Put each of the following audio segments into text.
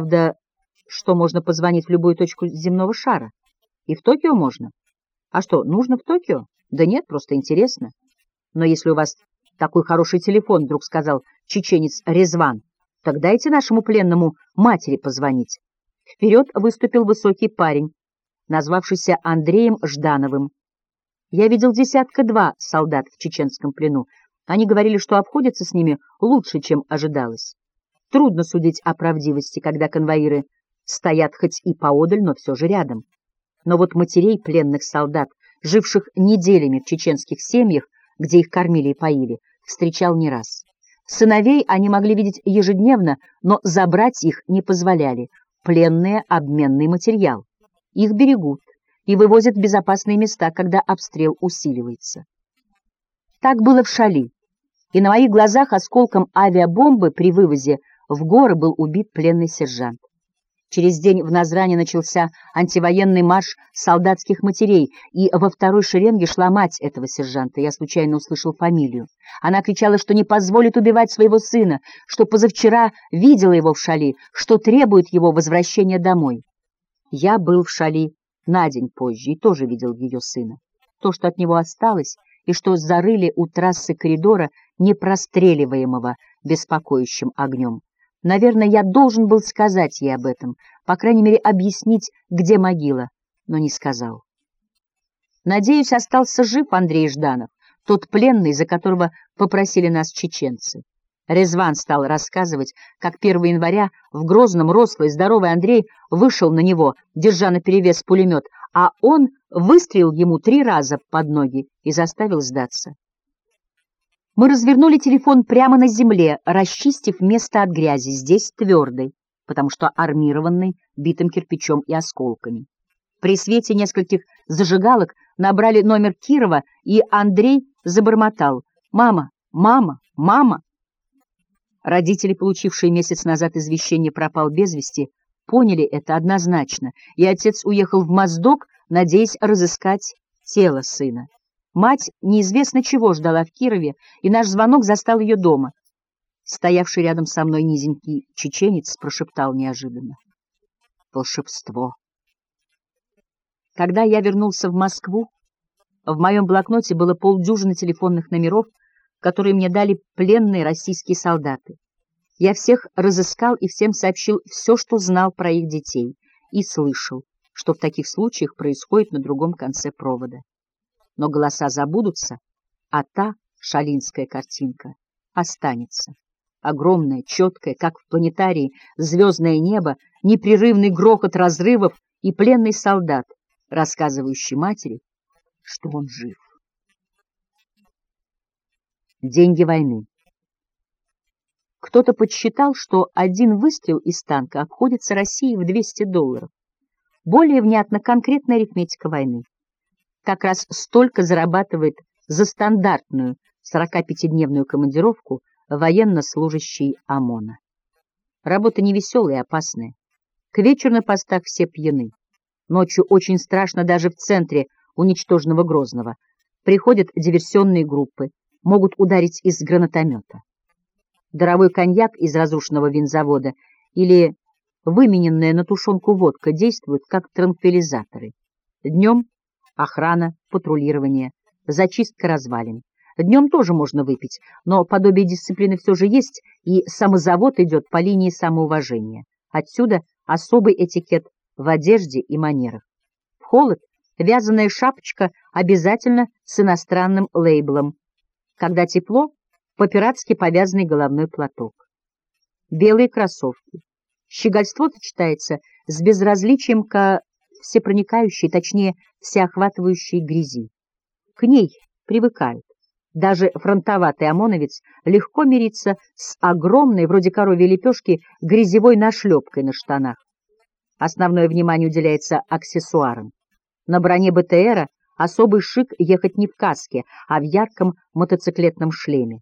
Правда, что можно позвонить в любую точку земного шара. И в Токио можно. А что, нужно в Токио? Да нет, просто интересно. Но если у вас такой хороший телефон, вдруг сказал чеченец Резван, так дайте нашему пленному матери позвонить. Вперед выступил высокий парень, назвавшийся Андреем Ждановым. Я видел десятка-два солдат в чеченском плену. Они говорили, что обходятся с ними лучше, чем ожидалось. Трудно судить о правдивости, когда конвоиры стоят хоть и поодаль, но все же рядом. Но вот матерей пленных солдат, живших неделями в чеченских семьях, где их кормили и поили, встречал не раз. Сыновей они могли видеть ежедневно, но забрать их не позволяли. Пленные — обменный материал. Их берегут и вывозят в безопасные места, когда обстрел усиливается. Так было в Шали, и на моих глазах осколком авиабомбы при вывозе в горы был убит пленный сержант. Через день в Назране начался антивоенный марш солдатских матерей, и во второй шеренге шла мать этого сержанта. Я случайно услышал фамилию. Она кричала, что не позволит убивать своего сына, что позавчера видела его в Шали, что требует его возвращения домой. Я был в Шали на день позже и тоже видел ее сына. То, что от него осталось, и что зарыли у трассы коридора, непростреливаемого беспокоящим огнем. Наверное, я должен был сказать ей об этом, по крайней мере, объяснить, где могила, но не сказал. Надеюсь, остался жив Андрей Жданов, тот пленный, за которого попросили нас чеченцы. Резван стал рассказывать, как 1 января в Грозном рослый здоровый Андрей вышел на него, держа наперевес пулемет, а он выстрелил ему три раза под ноги и заставил сдаться. Мы развернули телефон прямо на земле, расчистив место от грязи, здесь твердый, потому что армированный битым кирпичом и осколками. При свете нескольких зажигалок набрали номер Кирова, и Андрей забормотал «Мама! Мама! Мама!». Родители, получившие месяц назад извещение «пропал без вести», поняли это однозначно, и отец уехал в Моздок, надеясь разыскать тело сына. Мать неизвестно чего ждала в Кирове, и наш звонок застал ее дома. Стоявший рядом со мной низенький чеченец прошептал неожиданно. Волшебство. Когда я вернулся в Москву, в моем блокноте было полдюжины телефонных номеров, которые мне дали пленные российские солдаты. Я всех разыскал и всем сообщил все, что знал про их детей, и слышал, что в таких случаях происходит на другом конце провода но голоса забудутся, а та шалинская картинка останется. Огромное, четкое, как в планетарии, звездное небо, непрерывный грохот разрывов и пленный солдат, рассказывающий матери, что он жив. Деньги войны. Кто-то подсчитал, что один выстрел из танка обходится России в 200 долларов. Более внятно конкретная арифметика войны как раз столько зарабатывает за стандартную 45-дневную командировку военнослужащий ОМОНа. Работа невеселая и опасная. К вечеру на постах все пьяны. Ночью очень страшно даже в центре уничтоженного Грозного. Приходят диверсионные группы, могут ударить из гранатомета. Даровой коньяк из разрушенного винзавода или вымененная на тушенку водка действуют как транквилизаторы. Днем охрана, патрулирование, зачистка развалин. Днем тоже можно выпить, но подобие дисциплины все же есть, и самозавод идет по линии самоуважения. Отсюда особый этикет в одежде и манерах. В холод вязаная шапочка обязательно с иностранным лейблом. Когда тепло, по-пиратски повязанный головной платок. Белые кроссовки. Щегольство сочетается с безразличием к всепроникающей, точнее, всеохватывающей грязи. К ней привыкают. Даже фронтоватый ОМОНовец легко мирится с огромной, вроде коровьей лепешки, грязевой нашлепкой на штанах. Основное внимание уделяется аксессуарам. На броне БТРа особый шик ехать не в каске, а в ярком мотоциклетном шлеме.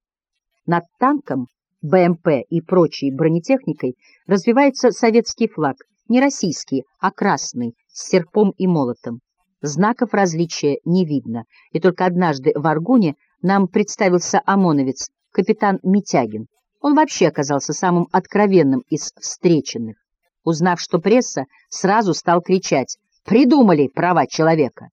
Над танком, БМП и прочей бронетехникой развивается советский флаг, не российский, а красный, с серпом и молотом. Знаков различия не видно, и только однажды в Аргуне нам представился ОМОНовец, капитан Митягин. Он вообще оказался самым откровенным из встреченных. Узнав, что пресса, сразу стал кричать «Придумали права человека!»